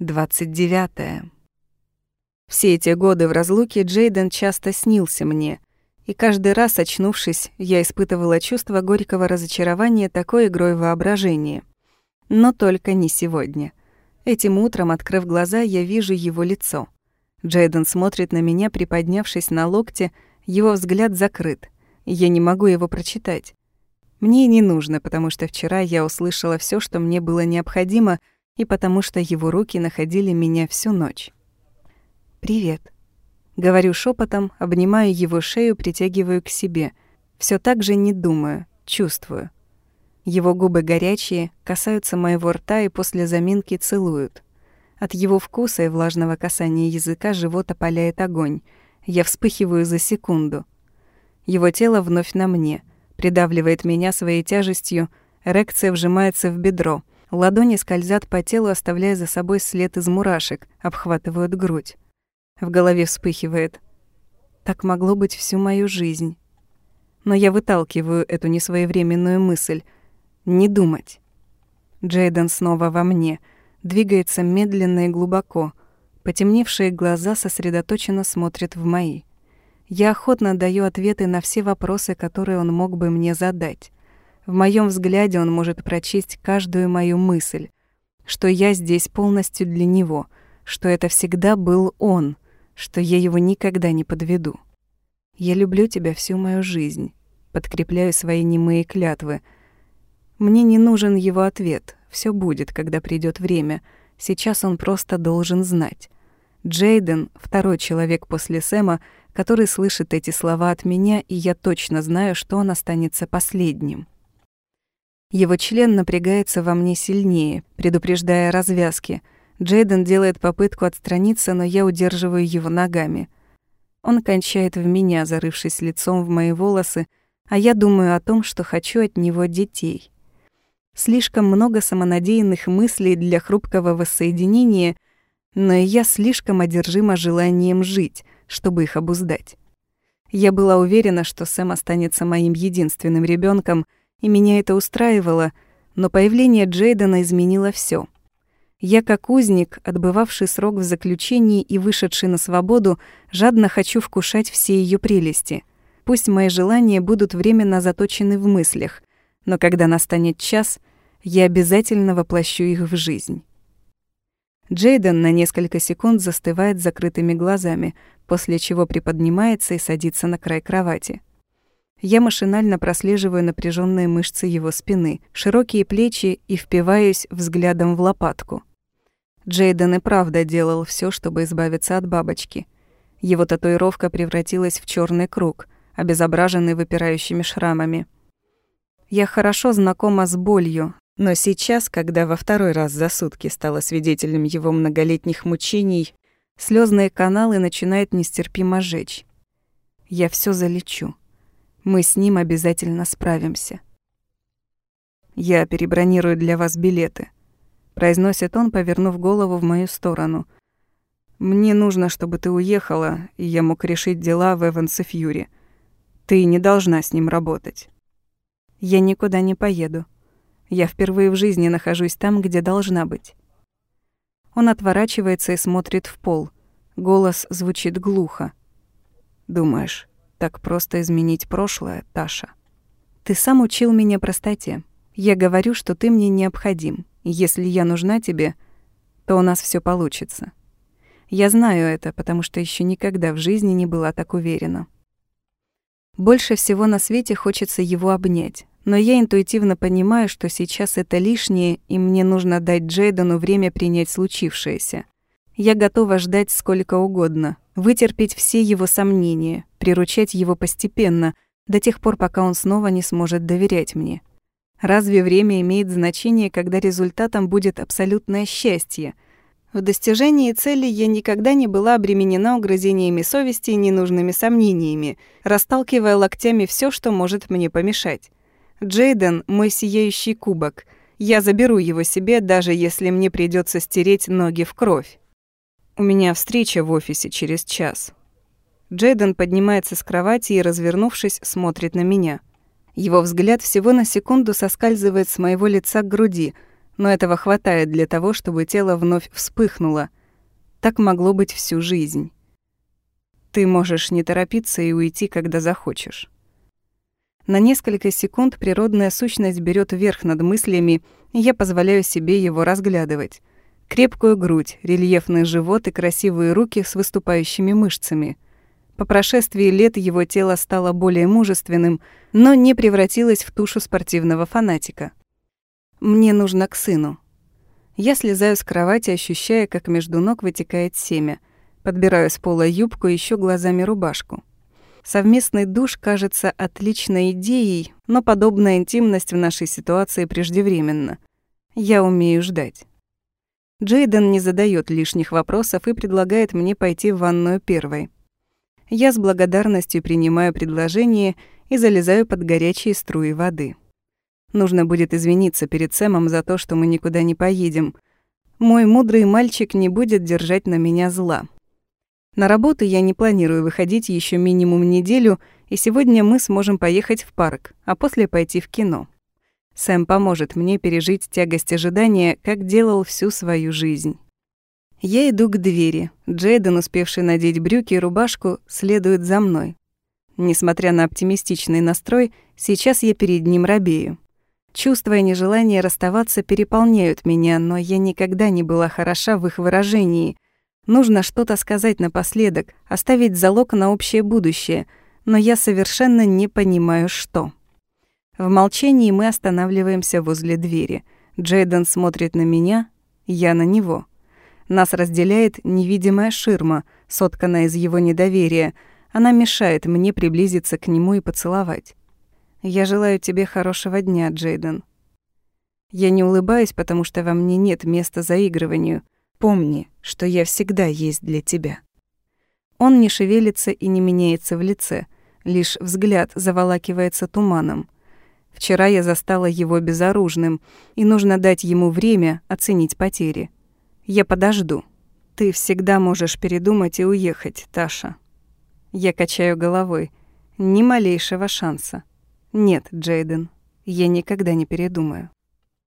29. Все эти годы в разлуке Джейден часто снился мне, и каждый раз, очнувшись, я испытывала чувство горького разочарования такой игрой воображения. Но только не сегодня. Этим утром, открыв глаза, я вижу его лицо. Джейден смотрит на меня, приподнявшись на локте, его взгляд закрыт. Я не могу его прочитать. Мне не нужно, потому что вчера я услышала все, что мне было необходимо — и потому что его руки находили меня всю ночь. «Привет». Говорю шепотом, обнимаю его шею, притягиваю к себе. Все так же не думаю, чувствую. Его губы горячие, касаются моего рта и после заминки целуют. От его вкуса и влажного касания языка живот опаляет огонь. Я вспыхиваю за секунду. Его тело вновь на мне, придавливает меня своей тяжестью, эрекция вжимается в бедро — Ладони скользят по телу, оставляя за собой след из мурашек, обхватывают грудь. В голове вспыхивает. Так могло быть всю мою жизнь. Но я выталкиваю эту несвоевременную мысль. Не думать. Джейден снова во мне. Двигается медленно и глубоко. Потемневшие глаза сосредоточенно смотрят в мои. Я охотно даю ответы на все вопросы, которые он мог бы мне задать. В моем взгляде он может прочесть каждую мою мысль, что я здесь полностью для него, что это всегда был он, что я его никогда не подведу. Я люблю тебя всю мою жизнь, подкрепляю свои немые клятвы. Мне не нужен его ответ, все будет, когда придет время. Сейчас он просто должен знать. Джейден — второй человек после Сэма, который слышит эти слова от меня, и я точно знаю, что он останется последним. Его член напрягается во мне сильнее, предупреждая развязки. Джейден делает попытку отстраниться, но я удерживаю его ногами. Он кончает в меня, зарывшись лицом в мои волосы, а я думаю о том, что хочу от него детей. Слишком много самонадеянных мыслей для хрупкого воссоединения, но я слишком одержима желанием жить, чтобы их обуздать. Я была уверена, что Сэм останется моим единственным ребенком, и меня это устраивало, но появление Джейдена изменило все. Я, как узник, отбывавший срок в заключении и вышедший на свободу, жадно хочу вкушать все ее прелести. Пусть мои желания будут временно заточены в мыслях, но когда настанет час, я обязательно воплощу их в жизнь. Джейден на несколько секунд застывает закрытыми глазами, после чего приподнимается и садится на край кровати. Я машинально прослеживаю напряженные мышцы его спины, широкие плечи и впиваюсь взглядом в лопатку. Джейден и правда делал все, чтобы избавиться от бабочки. Его татуировка превратилась в черный круг, обезображенный выпирающими шрамами. Я хорошо знакома с болью, но сейчас, когда во второй раз за сутки стала свидетелем его многолетних мучений, слезные каналы начинают нестерпимо жечь. Я все залечу. Мы с ним обязательно справимся. Я перебронирую для вас билеты, произносит он, повернув голову в мою сторону. Мне нужно, чтобы ты уехала, и я мог решить дела в Эвансе Фьюри. Ты не должна с ним работать. Я никуда не поеду. Я впервые в жизни нахожусь там, где должна быть. Он отворачивается и смотрит в пол. Голос звучит глухо. Думаешь, так просто изменить прошлое, Таша. Ты сам учил меня простоте. Я говорю, что ты мне необходим. Если я нужна тебе, то у нас все получится. Я знаю это, потому что еще никогда в жизни не была так уверена. Больше всего на свете хочется его обнять, но я интуитивно понимаю, что сейчас это лишнее, и мне нужно дать Джейдену время принять случившееся. Я готова ждать сколько угодно, вытерпеть все его сомнения, приручать его постепенно, до тех пор, пока он снова не сможет доверять мне. Разве время имеет значение, когда результатом будет абсолютное счастье? В достижении цели я никогда не была обременена угрызениями совести и ненужными сомнениями, расталкивая локтями все, что может мне помешать. Джейден — мой сияющий кубок. Я заберу его себе, даже если мне придется стереть ноги в кровь. У меня встреча в офисе через час. Джейден поднимается с кровати и, развернувшись, смотрит на меня. Его взгляд всего на секунду соскальзывает с моего лица к груди, Но этого хватает для того, чтобы тело вновь вспыхнуло. Так могло быть всю жизнь. Ты можешь не торопиться и уйти, когда захочешь. На несколько секунд природная сущность берет верх над мыслями, и я позволяю себе его разглядывать. Крепкую грудь, рельефный живот и красивые руки с выступающими мышцами. По прошествии лет его тело стало более мужественным, но не превратилось в тушу спортивного фанатика. Мне нужно к сыну. Я слезаю с кровати, ощущая, как между ног вытекает семя. Подбираю с пола юбку, ищу глазами рубашку. Совместный душ кажется отличной идеей, но подобная интимность в нашей ситуации преждевременна. Я умею ждать. Джейден не задает лишних вопросов и предлагает мне пойти в ванную первой. Я с благодарностью принимаю предложение и залезаю под горячие струи воды. Нужно будет извиниться перед Сэмом за то, что мы никуда не поедем. Мой мудрый мальчик не будет держать на меня зла. На работу я не планирую выходить еще минимум неделю, и сегодня мы сможем поехать в парк, а после пойти в кино. Сэм поможет мне пережить тягость ожидания, как делал всю свою жизнь. Я иду к двери. Джейден, успевший надеть брюки и рубашку, следует за мной. Несмотря на оптимистичный настрой, сейчас я перед ним робею. Чувства и нежелание расставаться переполняют меня, но я никогда не была хороша в их выражении. Нужно что-то сказать напоследок, оставить залог на общее будущее, но я совершенно не понимаю, что. В молчании мы останавливаемся возле двери. Джейден смотрит на меня, я на него. Нас разделяет невидимая ширма, сотканная из его недоверия. Она мешает мне приблизиться к нему и поцеловать. «Я желаю тебе хорошего дня, Джейден». Я не улыбаюсь, потому что во мне нет места заигрыванию. Помни, что я всегда есть для тебя. Он не шевелится и не меняется в лице, лишь взгляд заволакивается туманом. Вчера я застала его безоружным, и нужно дать ему время оценить потери. Я подожду. Ты всегда можешь передумать и уехать, Таша. Я качаю головой. Ни малейшего шанса. Нет, Джейден, я никогда не передумаю.